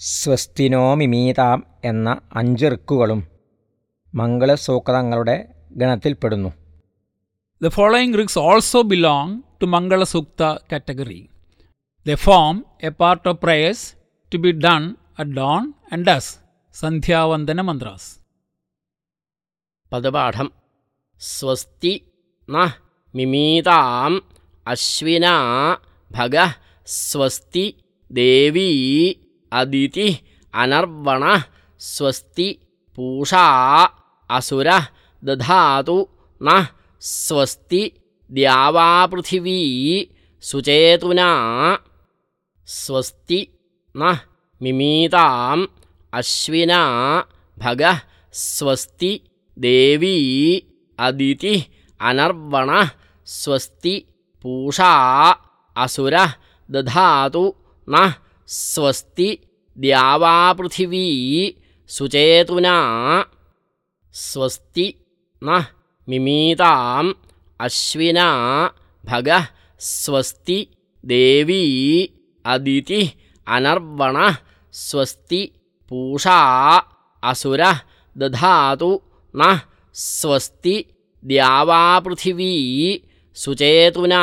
സ്വസ്തിനോമിമീതാം എന്ന അഞ്ച് ഋക്കുകളും മംഗളസൂക്തങ്ങളുടെ ഗണത്തിൽപ്പെടുന്നു. The following riks also belong to mangalasukta category the form a part of prayers to be done at dawn and these sandhyavandana mantras പദപാഠം. സ്വസ്തി ന മിമീതാം അശ്വിന ഭഗ സ്വസ്തി ദേവീ अदिति अनर्वणः स्वस्ति पूषा असुर दधातु न स्वस्ति द्यावापृथिवी सुचेतुना स्वस्ति न मिमीताम् अश्विना भग स्वस्ति देवी अदिति अनर्वणः स्वस्ति पूषा असुर दधातु न स्वस्ति द्यावा पृथिवी सुचेतुना स्वस्ति न मिमीताम् अश्विना भग स्वस्ति देवी अदिति अनर्वण स्वस्ति पूषा असुर दधातु न स्वस्ति द्यावा पृथिवी सुचेतुना